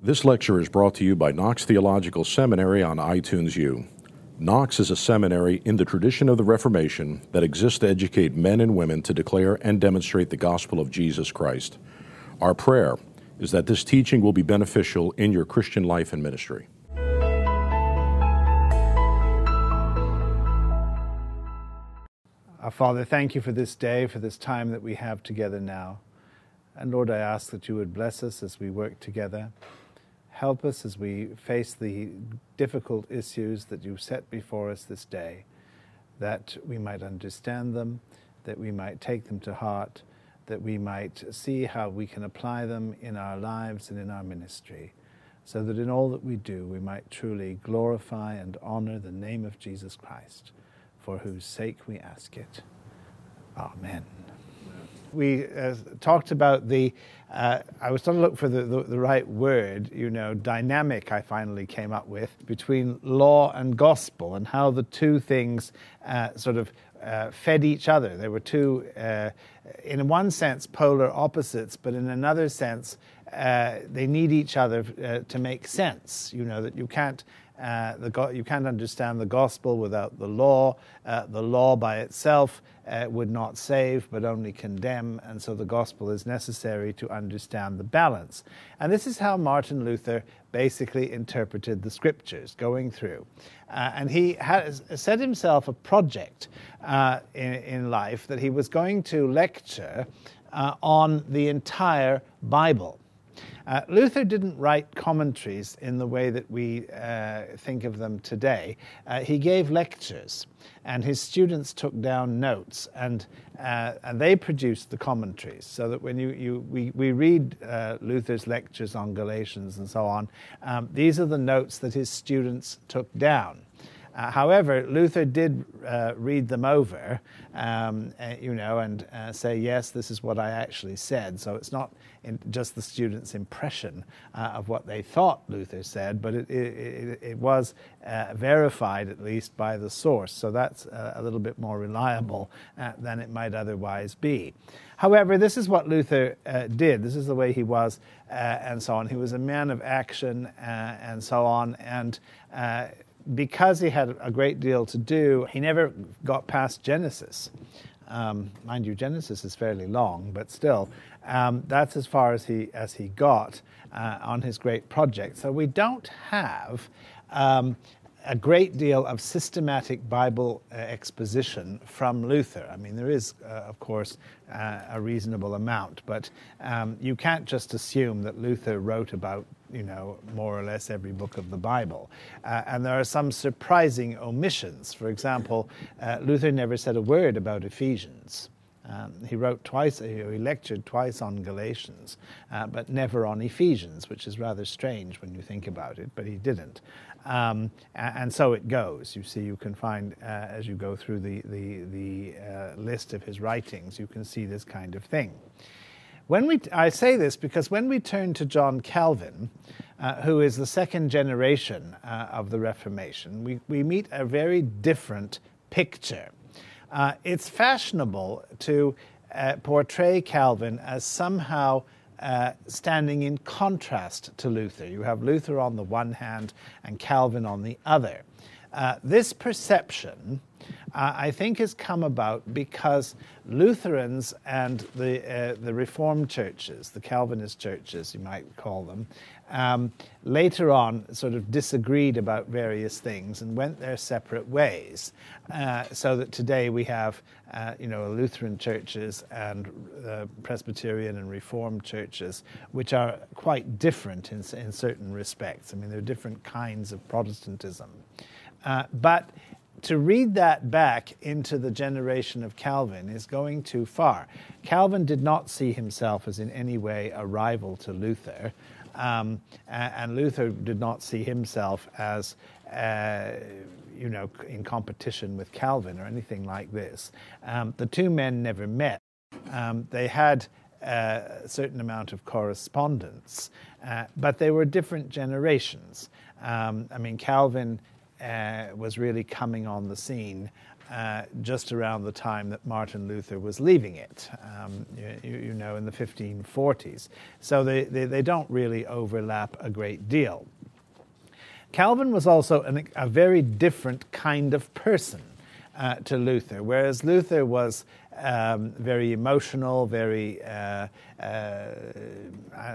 This lecture is brought to you by Knox Theological Seminary on iTunes U. Knox is a seminary in the tradition of the Reformation that exists to educate men and women to declare and demonstrate the gospel of Jesus Christ. Our prayer is that this teaching will be beneficial in your Christian life and ministry. Our Father, thank you for this day, for this time that we have together now. And Lord, I ask that you would bless us as we work together. Help us as we face the difficult issues that you set before us this day, that we might understand them, that we might take them to heart, that we might see how we can apply them in our lives and in our ministry, so that in all that we do we might truly glorify and honor the name of Jesus Christ, for whose sake we ask it. Amen we uh, talked about the, uh, I was trying to look for the, the, the, right word, you know, dynamic I finally came up with between law and gospel and how the two things uh, sort of uh, fed each other. They were two, uh, in one sense, polar opposites, but in another sense, uh, they need each other to make sense. You know, that you can't uh, the, you can't understand the gospel without the law. Uh, the law by itself uh, would not save, but only condemn, and so the gospel is necessary to understand the balance. And this is how Martin Luther basically interpreted the scriptures going through. Uh, and he has set himself a project uh, in, in, life that he was going to lecture uh, on the entire Bible. Uh, Luther didn't write commentaries in the way that we uh, think of them today. Uh, he gave lectures, and his students took down notes, and, uh, and they produced the commentaries. So that when you, you, we, we read uh, Luther's lectures on Galatians and so on, um, these are the notes that his students took down. Uh, however, Luther did uh, read them over, um, uh, you know, and uh, say, yes, this is what I actually said. So it's not just the students' impression uh, of what they thought Luther said, but it, it, it was uh, verified at least by the source. So that's a little bit more reliable than it might otherwise be. However, this is what Luther did. This is the way he was, and so on. He was a man of action and so on. And because he had a great deal to do, he never got past Genesis. Um, mind you, Genesis is fairly long, but still, um, that's as far as he as he got uh, on his great project. So we don't have um, a great deal of systematic Bible uh, exposition from Luther. I mean, there is, uh, of course, uh, a reasonable amount, but um, you can't just assume that Luther wrote about, you know, more or less every book of the Bible. Uh, and there are some surprising omissions. For example, uh, Luther never said a word about Ephesians. Um, he wrote twice, he lectured twice on Galatians, uh, but never on Ephesians, which is rather strange when you think about it, but he didn't. Um, and so it goes. You see, you can find, uh, as you go through the, the, the uh, list of his writings, you can see this kind of thing. When we, I say this because when we turn to John Calvin, uh, who is the second generation uh, of the Reformation, we, we meet a very different picture. Uh, it's fashionable to uh, portray Calvin as somehow uh, standing in contrast to Luther. You have Luther on the one hand and Calvin on the other. Uh, this perception, uh, I think, has come about because Lutherans and the, uh, the Reformed churches, the Calvinist churches, you might call them, um, later on sort of disagreed about various things and went their separate ways. Uh, so that today we have, uh, you know, Lutheran churches and Presbyterian and Reformed churches, which are quite different in, in certain respects. I mean, there are different kinds of Protestantism. Uh, but to read that back into the generation of Calvin is going too far. Calvin did not see himself as in any way a rival to Luther, um, and Luther did not see himself as. Uh, you know, in competition with Calvin or anything like this. Um, the two men never met. Um, they had uh, a certain amount of correspondence, uh, but they were different generations. Um, I mean, Calvin was really coming on the scene uh, just around the time that Martin Luther was leaving it, um, you, you, know, in the 1540s. So they, they, they, don't really overlap a great deal. Calvin was also an, a very different kind of person uh, to Luther, whereas Luther was um, very emotional, very uh, uh,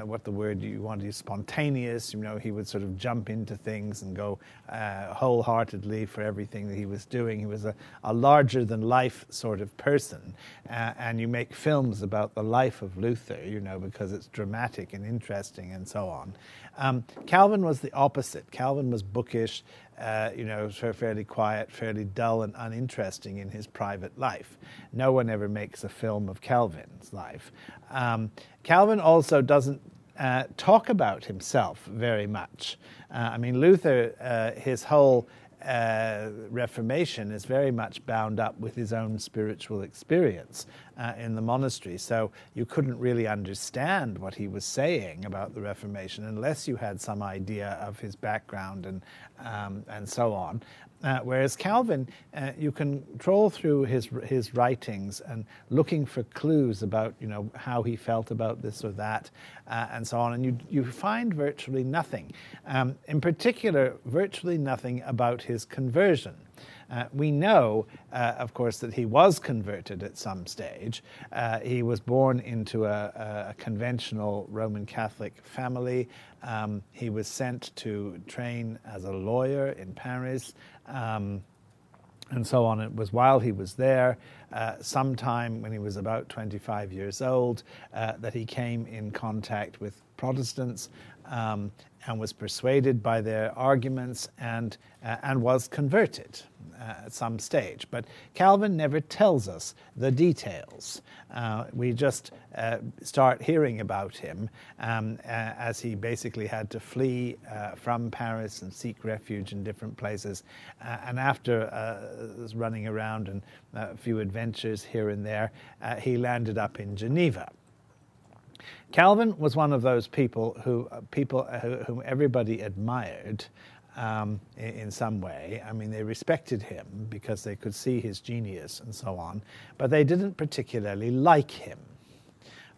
what the word you want to use, spontaneous. You know, he would sort of jump into things and go uh, wholeheartedly for everything that he was doing. He was a, a larger than life sort of person, uh, and you make films about the life of Luther, you know, because it's dramatic and interesting and so on. Um, Calvin was the opposite. Calvin was bookish uh, you know, fairly quiet, fairly dull and uninteresting in his private life. No one ever makes a film of Calvin's life. Um, Calvin also doesn't uh, talk about himself very much. Uh, I mean, Luther, uh, his whole uh, Reformation is very much bound up with his own spiritual experience uh, in the monastery. So you couldn't really understand what he was saying about the Reformation unless you had some idea of his background and um, and so on. Uh, whereas Calvin, uh, you can troll through his his writings and looking for clues about you know how he felt about this or that, uh, and so on, and you you find virtually nothing. Um, in particular, virtually nothing about his conversion. Uh, we know, uh, of course, that he was converted at some stage. Uh, he was born into a, a, conventional Roman Catholic family. Um, he was sent to train as a lawyer in Paris. Um, and so on. It was while he was there, uh, sometime when he was about 25 years old, uh, that he came in contact with Protestants um, and was persuaded by their arguments and, uh, and was converted uh, at some stage. But Calvin never tells us the details. Uh, we just uh, start hearing about him um, uh, as he basically had to flee uh, from Paris and seek refuge in different places. and after running around and a few adventures here and there, he landed up in Geneva. Calvin was one of those people who uh, people uh, who, whom everybody admired um, in, in, some way. I mean, they respected him because they could see his genius and so on, but they didn't particularly like him.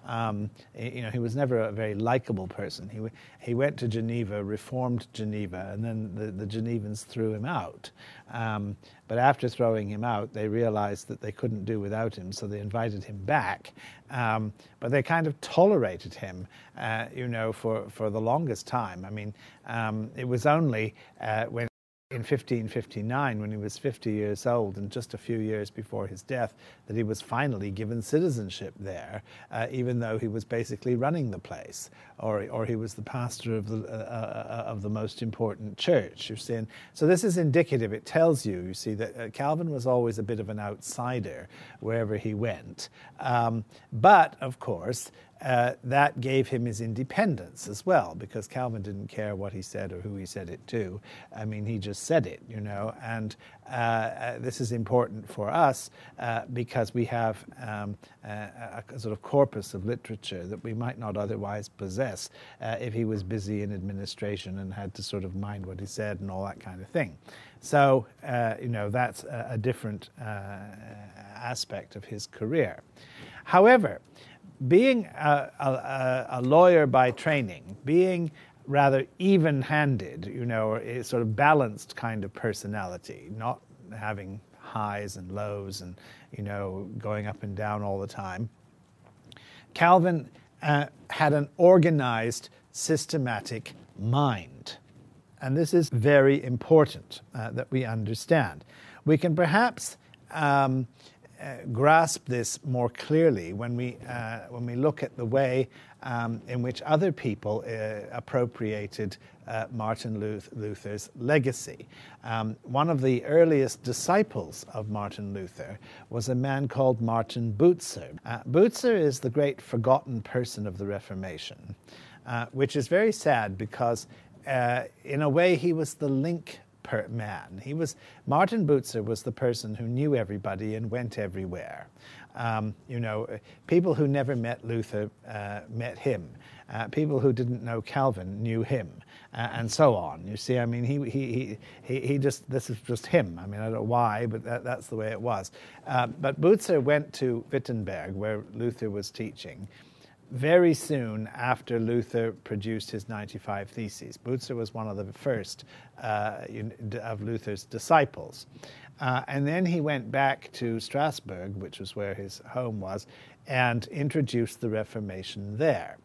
Um, you know, he was never a very likable person. He, he went to Geneva, reformed Geneva, and then the, the Genevans threw him out. Um, but after throwing him out, they realized that they couldn't do without him, so they invited him back. Um, but they kind of tolerated him, uh, you know, for, for the longest time. I mean, um, it was only uh, when in 1559, when he was 50 years old and just a few years before his death, that he was finally given citizenship there, uh, even though he was basically running the place, or, or he was the pastor of the, uh, uh, of the most important church. You see, so this is indicative. It tells you, you see, that uh, Calvin was always a bit of an outsider wherever he went. Um, but of course, uh, that gave him his independence as well, because Calvin didn't care what he said or who he said it to. I mean, he just said it, you know. And uh, uh, this is important for us uh, because we have um, a, a, sort of corpus of literature that we might not otherwise possess uh, if he was busy in administration and had to sort of mind what he said and all that kind of thing. So, uh, you know, that's a, a different aspect of his career. However, being a, a, a, lawyer by training, being rather even handed, you know, a sort of balanced kind of personality, not having highs and lows and, you know, going up and down all the time. Calvin uh, had an organized, systematic mind. And this is very important uh, that we understand. We can perhaps um, grasp this more clearly when we, uh, when we look at the way um, in which other people uh, appropriated uh, Martin Luther's legacy. Um, one of the earliest disciples of Martin Luther was a man called Martin Bucer. Uh, Bucer is the great forgotten person of the Reformation, uh, which is very sad because, in a way, he was the link per man. He was Martin Bucer was the person who knew everybody and went everywhere. Um, you know, people who never met Luther uh, met him. Uh, people who didn't know Calvin knew him, uh, and so on. You see, I mean, he, he, he, he just, this is just him. I mean, I don't know why, but that, that's the way it was. Uh, but Bucer went to Wittenberg, where Luther was teaching, very soon after Luther produced his 95 Theses. Bucer was one of the first uh, of Luther's disciples. Uh, and then he went back to Strasbourg, which was where his home was, and introduced the Reformation there.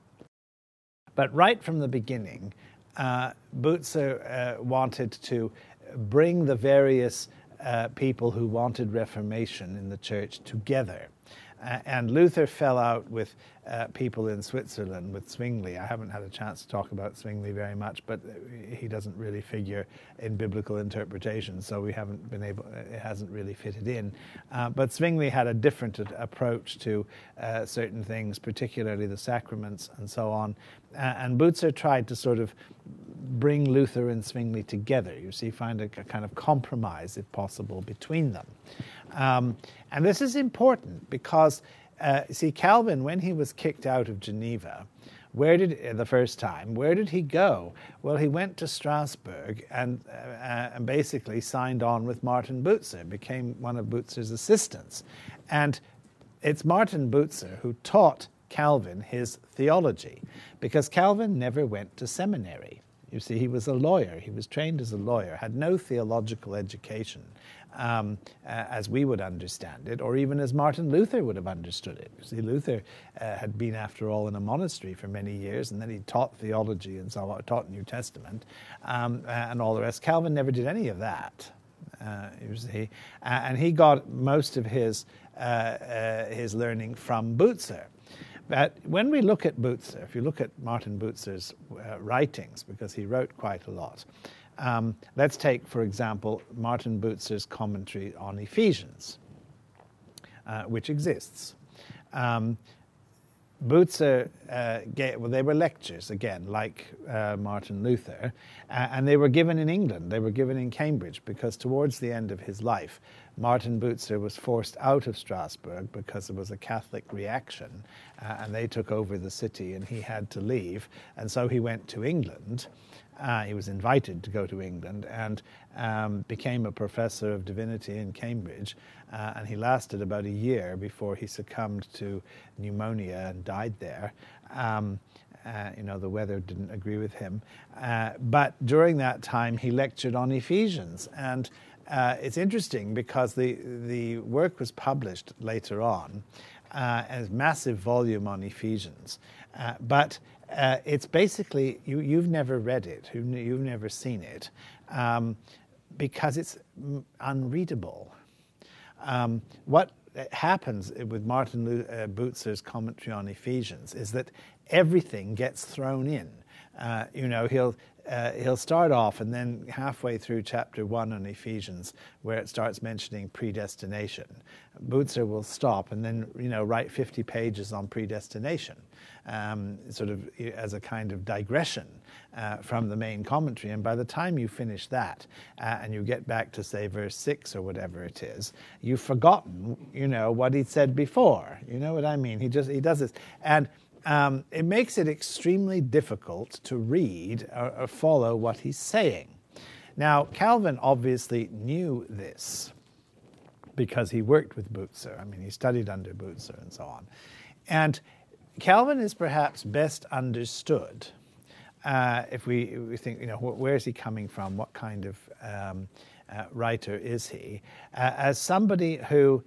But right from the beginning, uh, uh, wanted to bring the various uh, people who wanted Reformation in the church together. Uh, and Luther fell out with uh, people in Switzerland, with Zwingli. I haven't had a chance to talk about Zwingli very much, but he doesn't really figure in biblical interpretation, so we haven't been able, it hasn't really fitted in. Uh, but Zwingli had a different approach to uh, certain things, particularly the sacraments and so on. and Bucer tried to sort of bring Luther and Zwingli together. You see, find a, a kind of compromise, if possible, between them. Um, and this is important because, uh, see, Calvin, when he was kicked out of Geneva, where did uh, the first time? Where did he go? Well, he went to Strasbourg and, uh, uh, and basically signed on with Martin Bucer, became one of Bucer's assistants, and it's Martin Bucer who taught Calvin his theology, because Calvin never went to seminary. You see, he was a lawyer. He was trained as a lawyer, had no theological education um, as we would understand it, or even as Martin Luther would have understood it. You see, Luther uh, had been, after all, in a monastery for many years, and then he taught theology and so on, taught New Testament um, and all the rest. Calvin never did any of that. Uh, you see, and he got most of his uh, uh, his learning from Bucer. But when we look at Bucer, if you look at Martin Bucer's writings, because he wrote quite a lot, um, let's take, for example, Martin Bucer's commentary on Ephesians, uh, which exists. Um, Bucer uh, gave, well, they were lectures again, like uh, Martin Luther, uh, and they were given in England. They were given in Cambridge because towards the end of his life, Martin Bucer was forced out of Strasbourg because there was a Catholic reaction, uh, and they took over the city, and he had to leave, and so he went to England. Uh, he was invited to go to England and um, became a professor of divinity in Cambridge. Uh, and he lasted about a year before he succumbed to pneumonia and died there. Um, uh, you know, the weather didn't agree with him. Uh, but during that time, he lectured on Ephesians. And uh, it's interesting because the, the work was published later on uh, as massive volume on Ephesians. Uh, but uh, it's basically you, you've never read it, you've never seen it, um, because it's unreadable. Um, what happens with Martin uh, Bucer's commentary on Ephesians is that everything gets thrown in. Uh, you know, he'll uh, he'll start off and then halfway through chapter one on Ephesians, where it starts mentioning predestination, Bucer will stop and then you know write 50 pages on predestination, um, sort of as a kind of digression uh, from the main commentary. And by the time you finish that uh, and you get back to say verse six or whatever it is, you've forgotten you know what he'd said before. You know what I mean? He just he does this and um, it makes it extremely difficult to read or, or follow what he's saying. Now, Calvin obviously knew this because he worked with Bucer. I mean, he studied under Bucer and so on. And Calvin is perhaps best understood uh, if we, we think, you know, where is he coming from? What kind of um, uh, writer is he? Uh, as somebody who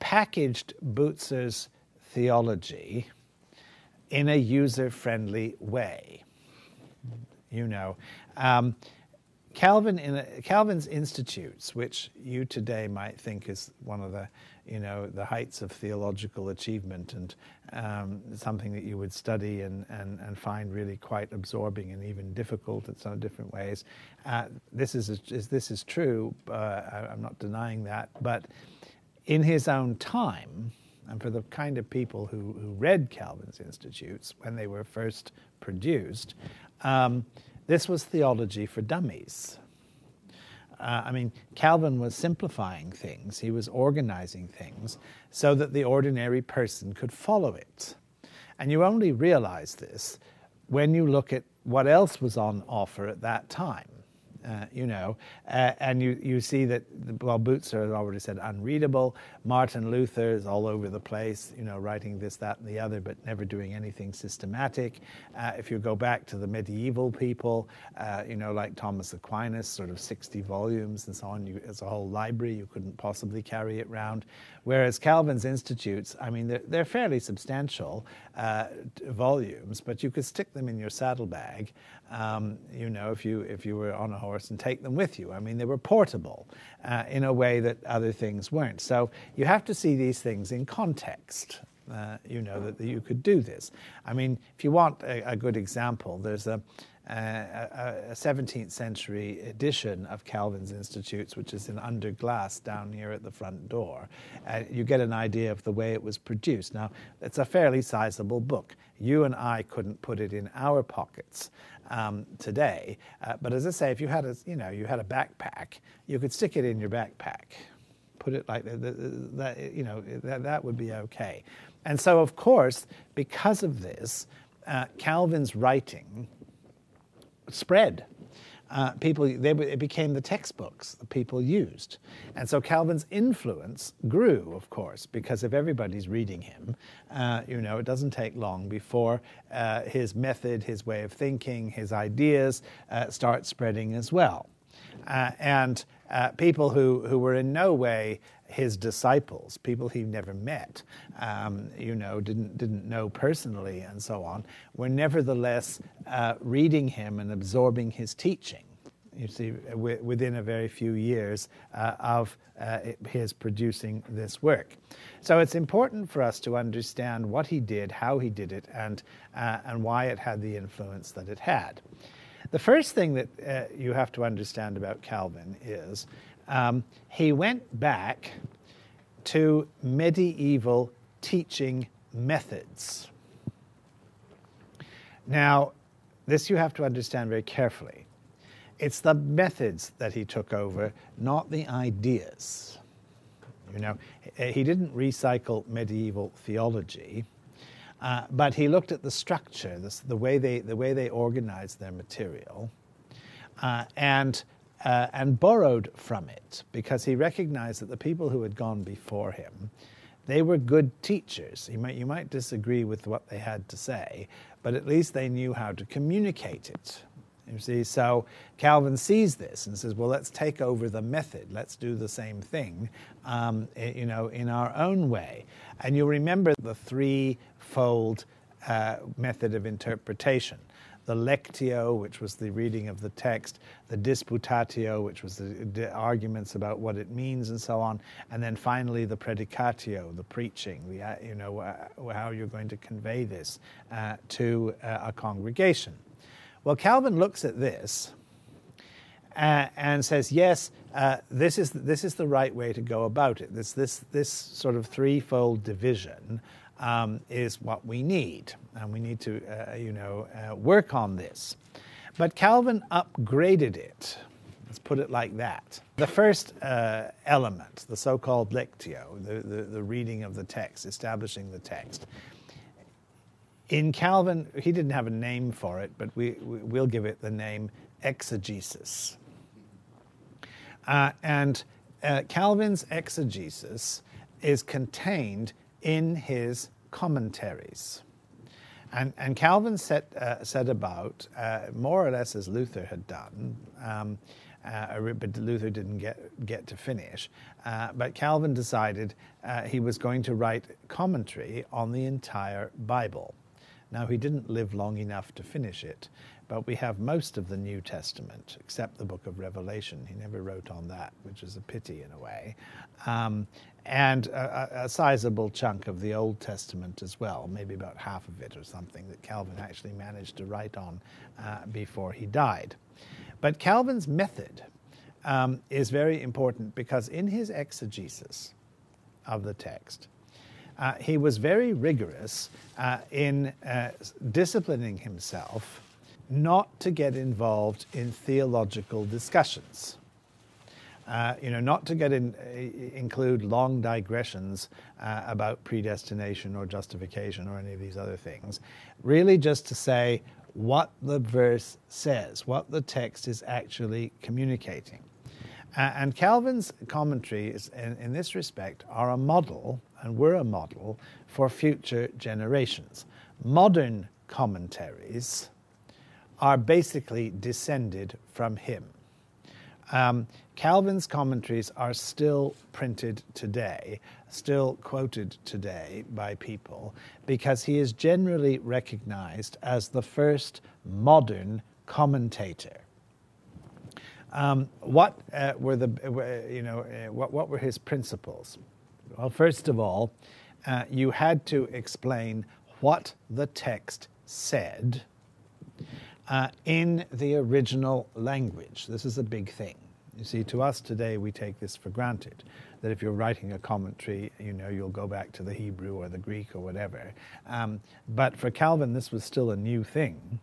packaged Bucer's theology in a user friendly way. You know, um, Calvin in a, Calvin's Institutes, which you today might think is one of the you know the heights of theological achievement and um, something that you would study and, and, and find really quite absorbing and even difficult in some different ways. Uh, this is, is this is true. Uh, I, I'm not denying that, but in his own time, and for the kind of people who, who read Calvin's Institutes when they were first produced, um, this was theology for dummies. Uh, I mean, Calvin was simplifying things, he was organizing things so that the ordinary person could follow it. And you only realize this when you look at what else was on offer at that time. Uh, you know, uh, and you, you see that, well, Bucer has already said unreadable. Martin Luther is all over the place, you know, writing this, that, and the other, but never doing anything systematic. Uh, if you go back to the medieval people, uh, you know, like Thomas Aquinas, sort of 60 volumes and so on, you, it's a whole library, you couldn't possibly carry it around. Whereas Calvin's institutes, I mean, they're, they're fairly substantial uh, volumes, but you could stick them in your saddlebag, um, you know, if you, if you were on a horse and take them with you. I mean, they were portable uh, in a way that other things weren't. So you have to see these things in context. Uh, you know that, that, you could do this. I mean, if you want a, a good example, there's a, a, 17th century edition of Calvin's Institutes, which is in under glass down here at the front door. Uh, you get an idea of the way it was produced. Now, it's a fairly sizable book. You and I couldn't put it in our pockets. Um, today, uh, but as I say, if you had a you know you had a backpack, you could stick it in your backpack, put it like that. that you know that, that would be okay. And so, of course, because of this, uh, Calvin's writing spread. Uh, people, they, it became the textbooks that people used. And so Calvin's influence grew, of course, because if everybody's reading him, uh, you know, it doesn't take long before uh, his method, his way of thinking, his ideas uh, start spreading as well. Uh, and uh, people who, who were in no way his disciples, people he never met, um, you know, didn't, didn't know personally and so on, were nevertheless uh, reading him and absorbing his teaching. You see, w- within a very few years uh, of uh, his producing this work. So it's important for us to understand what he did, how he did it, and, uh, and why it had the influence that it had. The first thing that uh, you have to understand about Calvin is um, he went back to medieval teaching methods. Now, this you have to understand very carefully. It's the methods that he took over, not the ideas. You know, he didn't recycle medieval theology, uh, but he looked at the structure, the, the, way, they, the way they organized their material, uh, and uh, and borrowed from it because he recognized that the people who had gone before him they were good teachers. You might, you might disagree with what they had to say, but at least they knew how to communicate it. You see, so Calvin sees this and says, "Well, let's take over the method. Let's do the same thing, um, you know, in our own way." And you remember the threefold uh, method of interpretation the lectio, which was the reading of the text, the disputatio, which was the, arguments about what it means and so on, and then finally the predicatio, the preaching, the, uh, you know, uh, how you're going to convey this uh, to uh, a congregation. Well, Calvin looks at this uh, and says, yes, uh, this, is, this is the right way to go about it. This, this, this sort of threefold division um, is what we need, and we need to, uh, you know, uh, work on this. But Calvin upgraded it. Let's put it like that. The first uh, element, the so-called lectio, the, the, the reading of the text, establishing the text. In Calvin, he didn't have a name for it, but we, we'll give it the name exegesis. Uh, and uh, Calvin's exegesis is contained in his commentaries. And, and Calvin set, uh, set about, uh, more or less as Luther had done, um, uh, but Luther didn't get, get to finish. Uh, but Calvin decided uh, he was going to write commentary on the entire Bible. Now, he didn't live long enough to finish it, but we have most of the New Testament, except the book of Revelation. He never wrote on that, which is a pity in a way. Um, and a, a, sizable chunk of the Old Testament as well, maybe about half of it or something that Calvin actually managed to write on uh, before he died. But Calvin's method um, is very important because in his exegesis of the text, uh, he was very rigorous uh, in uh, disciplining himself not to get involved in theological discussions. Uh, you know, not to get in, uh, include long digressions uh, about predestination or justification or any of these other things. Really, just to say what the verse says, what the text is actually communicating. Uh, and Calvin's commentaries, in, in this respect, are a model, and were a model for future generations. Modern commentaries are basically descended from him. Um, Calvin's commentaries are still printed today, still quoted today by people, because he is generally recognized as the first modern commentator. Um, what uh, were the, uh, you know, uh, what, what were his principles? Well, first of all, uh, you had to explain what the text said uh, in the original language. This is a big thing. You see, to us today, we take this for granted that if you're writing a commentary, you know, you'll go back to the Hebrew or the Greek or whatever. Um, but for Calvin, this was still a new thing.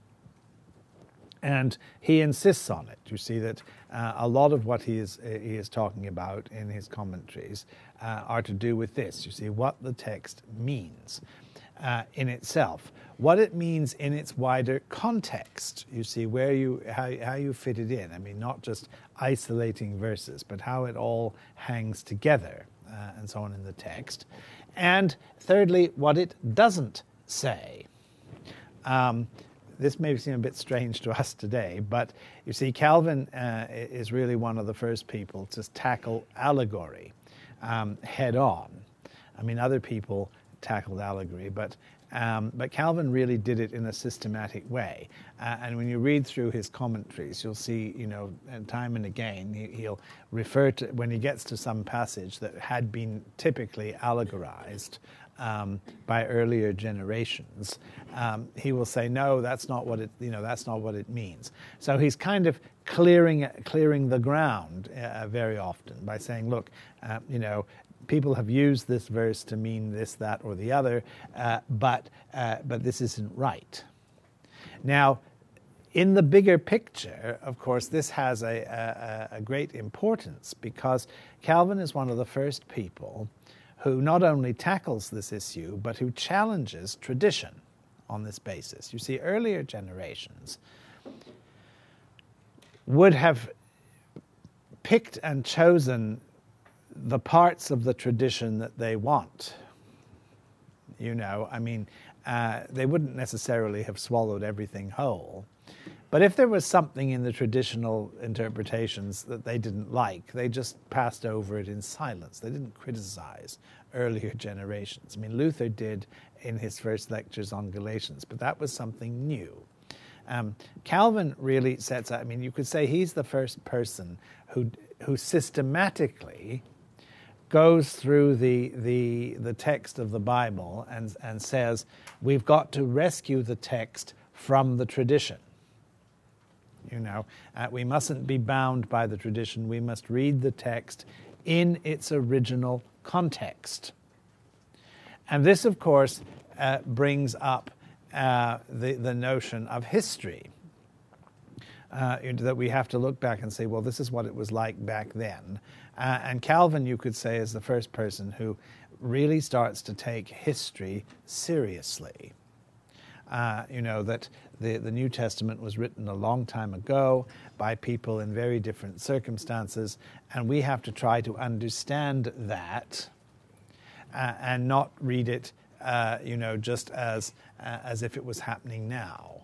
And he insists on it. You see that uh, a lot of what he is, he is talking about in his commentaries uh, are to do with this. You see, what the text means uh, in itself, what it means in its wider context. You see where you how, how you fit it in. I mean, not just isolating verses, but how it all hangs together uh, and so on in the text. And thirdly, what it doesn't say. Um, this may seem a bit strange to us today, but you see, Calvin uh, is really one of the first people to tackle allegory um, head on. I mean, other people tackled allegory, but um, but Calvin really did it in a systematic way. Uh, and when you read through his commentaries, you'll see, you know, time and again, he, will refer to, when he gets to some passage that had been typically allegorized um, by earlier generations, um, he will say, no, that's not what it, you know, that's not what it means. So he's kind of clearing, clearing the ground uh, very often by saying, look, uh, you know, people have used this verse to mean this, that, or the other, uh, but, uh, but this isn't right. Now, in the bigger picture, of course, this has a, a, a, great importance because Calvin is one of the first people who not only tackles this issue, but who challenges tradition on this basis. You see, earlier generations would have picked and chosen the parts of the tradition that they want. You know, I mean, uh, they wouldn't necessarily have swallowed everything whole. But if there was something in the traditional interpretations that they didn't like, they just passed over it in silence. They didn't criticize earlier generations. I mean, Luther did in his first lectures on Galatians, but that was something new. Um, Calvin really sets out, I mean, you could say he's the first person who, who systematically goes through the, the, the text of the Bible and, and says, we've got to rescue the text from the tradition. You know, uh, we mustn't be bound by the tradition. We must read the text in its original context. And this, of course, uh, brings up uh, the, the notion of history. Uh, that we have to look back and say, well, this is what it was like back then. Uh, and Calvin, you could say, is the first person who really starts to take history seriously. Uh, you know, that the, the New Testament was written a long time ago by people in very different circumstances, and we have to try to understand that uh, and not read it, uh, you know, just as, uh, as if it was happening now.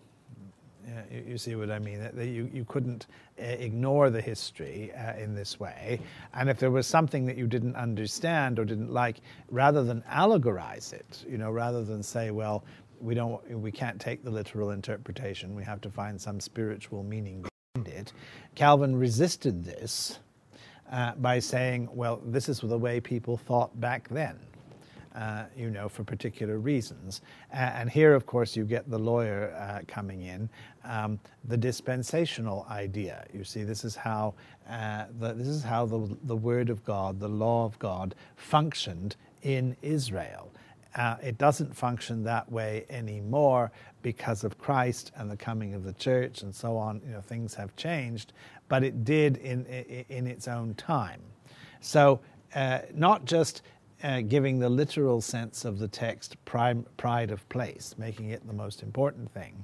You, you, see what I mean? That you, you couldn't uh, ignore the history uh, in this way. And if there was something that you didn't understand or didn't like, rather than allegorize it, you know, rather than say, well, we don't, we can't take the literal interpretation. We have to find some spiritual meaning behind it. Calvin resisted this uh, by saying, well, this is the way people thought back then uh, you know, for particular reasons. and here, of course, you get the lawyer uh, coming in, um, the dispensational idea. You see, this is how uh, the, this is how the, the Word of God, the law of God, functioned in Israel. Uh, it doesn't function that way anymore because of Christ and the coming of the church and so on. You know, things have changed, but it did in in its own time. So, uh, not just uh, giving the literal sense of the text prime, pride of place, making it the most important thing,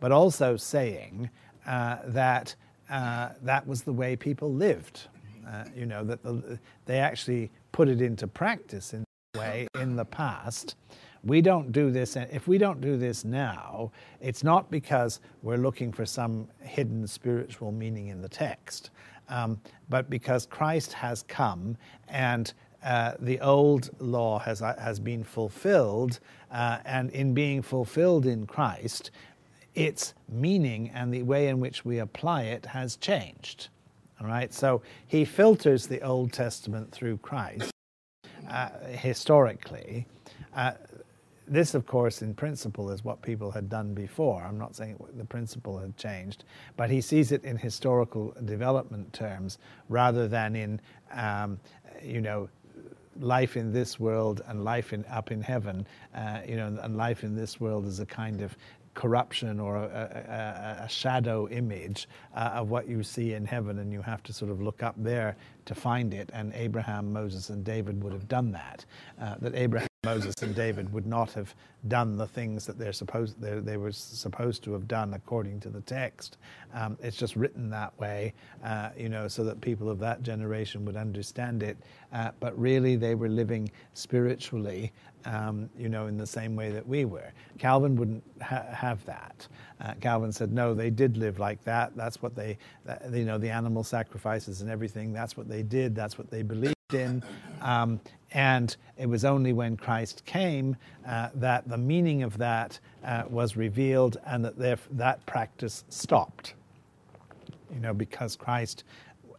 but also saying uh, that uh, that was the way people lived. Uh, you know, that the, they actually put it into practice in a way in the past. We don't do this, and if we don't do this now, it's not because we're looking for some hidden spiritual meaning in the text, um, but because Christ has come and uh, the old law has, uh, has been fulfilled, uh, and in being fulfilled in Christ, its meaning and the way in which we apply it has changed. All right, so he filters the Old Testament through Christ uh, historically. Uh, this, of course, in principle, is what people had done before. I'm not saying the principle had changed, but he sees it in historical development terms rather than in, um, you know, life in this world and life in, up in heaven, uh, you know, and life in this world is a kind of corruption or a, a, a shadow image uh, of what you see in heaven, and you have to sort of look up there to find it. And Abraham, Moses, and David would have done that. Uh, that Abraham, Moses, and David would not have done the things that they're supposed they, they were supposed to have done according to the text. Um, it's just written that way, uh, you know, so that people of that generation would understand it. Uh, but really, they were living spiritually um, you know, in the same way that we were. Calvin wouldn't ha- have that. Uh, Calvin said, no, they did live like that. That's what they, you know, the animal sacrifices and everything, that's what they did, that's what they believed in. Um, and it was only when Christ came uh, that the meaning of that uh, was revealed and that that practice stopped. You know, because Christ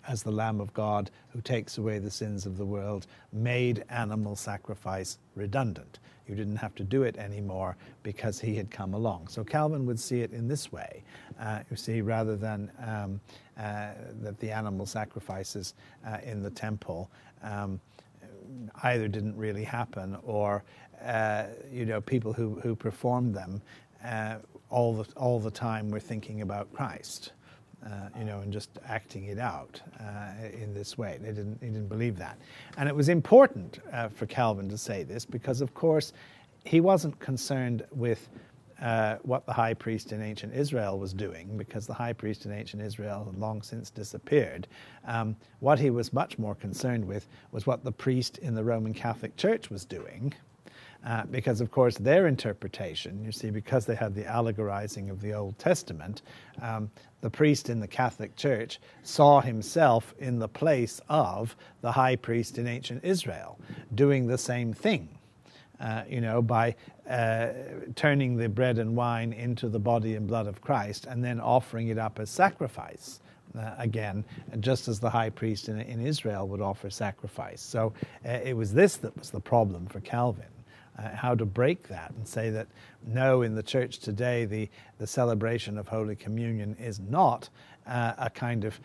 as the Lamb of God who takes away the sins of the world, made animal sacrifice redundant. You didn't have to do it anymore because he had come along. So Calvin would see it in this way. Uh, you see, rather than um, uh, that the animal sacrifices uh, in the temple um, either didn't really happen or uh, you know people who, who performed them uh, all the all the time were thinking about Christ uh, you know, and just acting it out uh, in this way. They didn't, he didn't believe that. And it was important uh, for Calvin to say this because, of course, he wasn't concerned with uh, what the high priest in ancient Israel was doing, because the high priest in ancient Israel had long since disappeared. Um, what he was much more concerned with was what the priest in the Roman Catholic Church was doing, uh, because, of course, their interpretation, you see, because they had the allegorizing of the Old Testament, um, the priest in the Catholic Church saw himself in the place of the high priest in ancient Israel, doing the same thing. Uh, you know, by uh, turning the bread and wine into the body and blood of Christ and then offering it up as sacrifice. Uh, again, just as the high priest in, in Israel would offer sacrifice. So uh, it was this that was the problem for Calvin uh, how to break that and say that no, in the church today, the, the celebration of Holy Communion is not uh, a kind of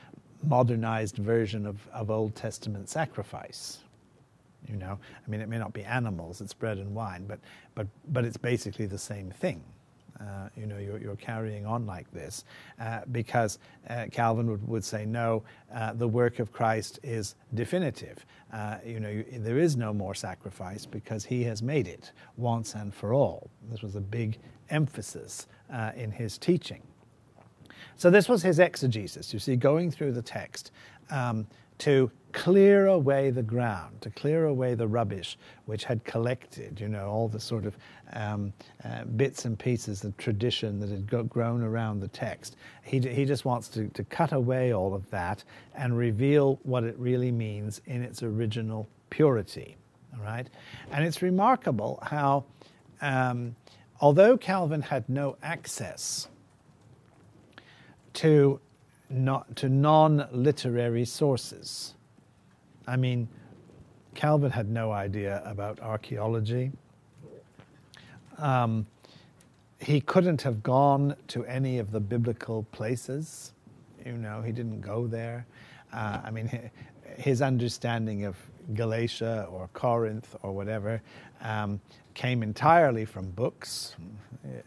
modernized version of, of Old Testament sacrifice. You know, I mean, it may not be animals, it's bread and wine, but, but, but it's basically the same thing. Uh, you know, you're, you're, carrying on like this, uh, because uh, Calvin would, would say, no, uh, the work of Christ is definitive. Uh, you know, there is no more sacrifice because he has made it once and for all. This was a big emphasis uh, in his teaching. So this was his exegesis, you see, going through the text. Um, to clear away the ground, to clear away the rubbish which had collected, you know, all the sort of um, uh, bits and pieces of tradition that had grown around the text. He, he just wants to, to cut away all of that and reveal what it really means in its original purity. All right? And it's remarkable how, um, although Calvin had no access to not, to non literary sources. I mean, Calvin had no idea about archaeology. Um, he couldn't have gone to any of the biblical places. You know, he didn't go there. Uh, I mean, his understanding of Galatia or Corinth or whatever um, came entirely from books.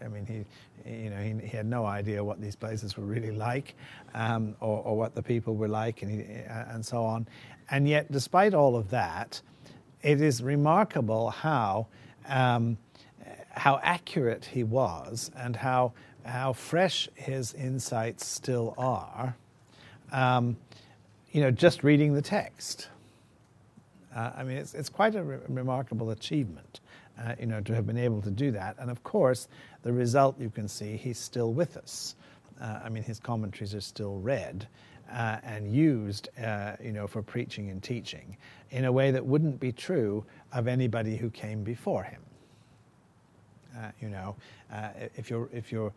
I mean, he, you know, he, he, had no idea what these places were really like, um, or, or, what the people were like, and, he, and so on. And yet, despite all of that, it is remarkable how um, how accurate he was and how how fresh his insights still are. Um, you know, just reading the text. Uh, I mean, it's, it's quite a re- remarkable achievement, uh, you know, to have been able to do that. And of course, the result you can see, he's still with us. Uh, I mean, his commentaries are still read uh, and used, uh, you know, for preaching and teaching in a way that wouldn't be true of anybody who came before him. Uh, you know, if you're if you're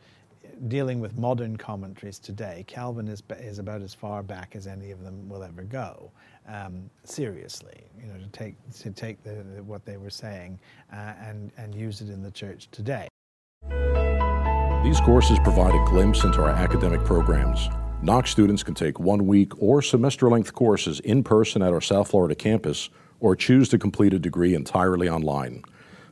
dealing with modern commentaries today, Calvin is, is about as far back as any of them will ever go. Um, seriously, you know, to take to take the, the, what they were saying uh, and and use it in the church today. These courses provide a glimpse into our academic programs. Knox students can take one week or semester length courses in person at our South Florida campus or choose to complete a degree entirely online.